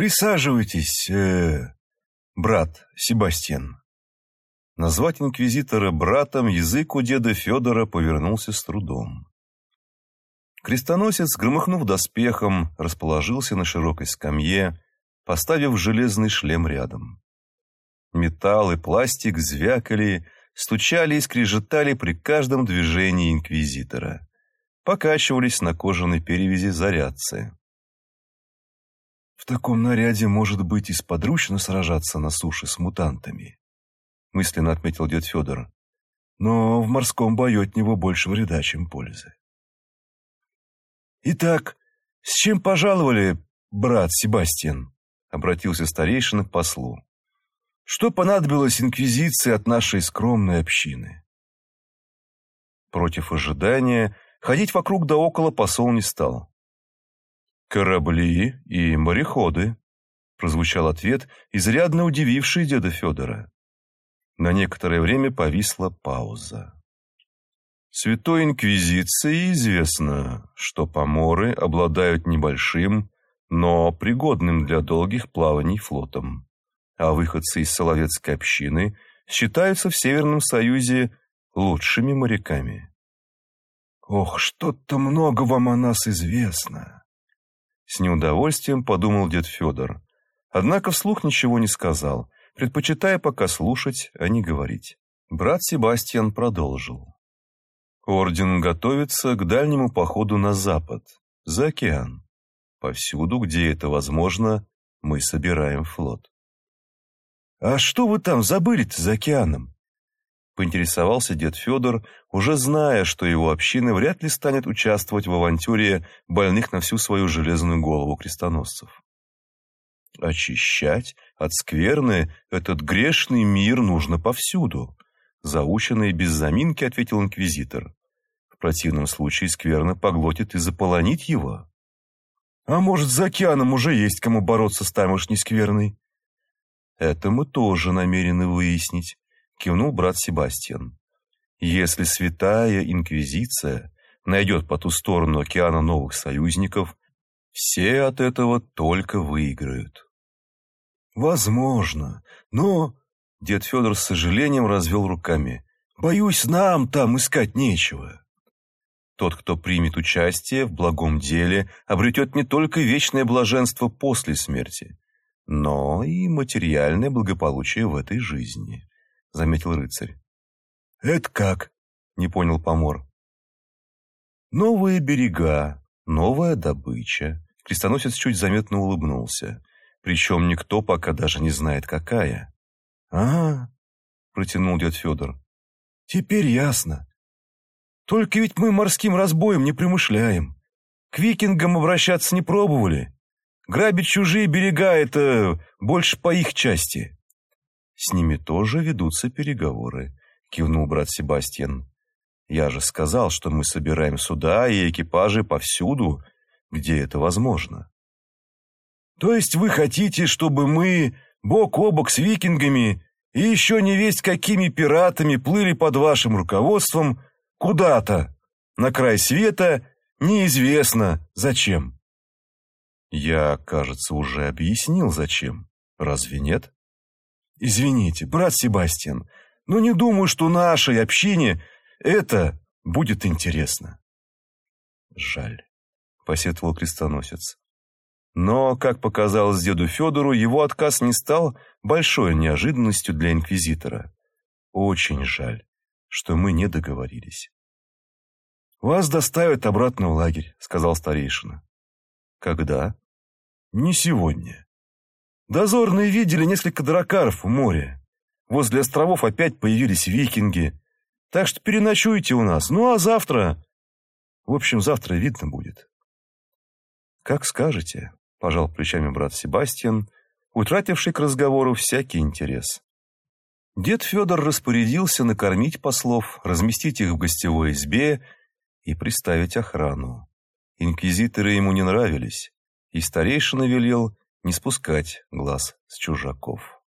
Присаживайтесь, э, брат Себастьян. Назвать инквизитора братом язык у деда Федора повернулся с трудом. Крестоносец, громыхнув доспехом, расположился на широкой скамье, поставив железный шлем рядом. Металл и пластик звякали, стучали и скрежетали при каждом движении инквизитора. Покачивались на кожаной перевязи зарядцы. В таком наряде может быть и сподручно сражаться на суше с мутантами мысленно отметил дед Федор. Но в морском бою от него больше вреда, чем пользы. Итак, с чем пожаловали, брат Себастьян? Обратился старейшина к послу. Что понадобилось инквизиции от нашей скромной общины? Против ожидания ходить вокруг да около посол не стал. «Корабли и мореходы», — прозвучал ответ, изрядно удививший деда Федора. На некоторое время повисла пауза. Святой Инквизиции известно, что поморы обладают небольшим, но пригодным для долгих плаваний флотом, а выходцы из Соловецкой общины считаются в Северном Союзе лучшими моряками. «Ох, что-то много вам о нас известно!» С неудовольствием подумал дед Федор, однако вслух ничего не сказал – предпочитая пока слушать, а не говорить. Брат Себастьян продолжил. Орден готовится к дальнему походу на запад, за океан. Повсюду, где это возможно, мы собираем флот. «А что вы там забыли-то за океаном?» Поинтересовался дед Федор, уже зная, что его община вряд ли станет участвовать в авантюре больных на всю свою железную голову крестоносцев. Очищать от скверны этот грешный мир нужно повсюду, заученно и без заминки ответил инквизитор. В противном случае скверна поглотит и заполонит его. А может, за океаном уже есть кому бороться с тамошней скверной? Это мы тоже намерены выяснить, кивнул брат Себастьян. Если святая инквизиция найдет по ту сторону океана новых союзников, все от этого только выиграют. Возможно, но... Дед Федор с сожалением развел руками. Боюсь, нам там искать нечего. Тот, кто примет участие в благом деле, обретет не только вечное блаженство после смерти, но и материальное благополучие в этой жизни, заметил рыцарь. Это как? Не понял помор. Новые берега, новая добыча. Крестоносец чуть заметно улыбнулся. Причем никто пока даже не знает, какая. «А, — протянул дед Федор, — теперь ясно. Только ведь мы морским разбоем не примышляем. К викингам обращаться не пробовали. Грабить чужие берега — это больше по их части». «С ними тоже ведутся переговоры», — кивнул брат Себастьян. «Я же сказал, что мы собираем суда и экипажи повсюду, где это возможно». То есть вы хотите, чтобы мы бок о бок с викингами и еще не весть какими пиратами плыли под вашим руководством куда-то, на край света, неизвестно зачем? Я, кажется, уже объяснил, зачем. Разве нет? Извините, брат Себастьян, но не думаю, что нашей общине это будет интересно. Жаль, посетовал крестоносец. Но, как показалось деду Федору, его отказ не стал большой неожиданностью для инквизитора. Очень жаль, что мы не договорились. «Вас доставят обратно в лагерь», — сказал старейшина. «Когда?» «Не сегодня. Дозорные видели несколько дракаров в море. Возле островов опять появились викинги. Так что переночуйте у нас. Ну а завтра... В общем, завтра видно будет». «Как скажете», пожал плечами брат Себастьян, утративший к разговору всякий интерес. Дед Федор распорядился накормить послов, разместить их в гостевой избе и приставить охрану. Инквизиторы ему не нравились, и старейшина велел не спускать глаз с чужаков.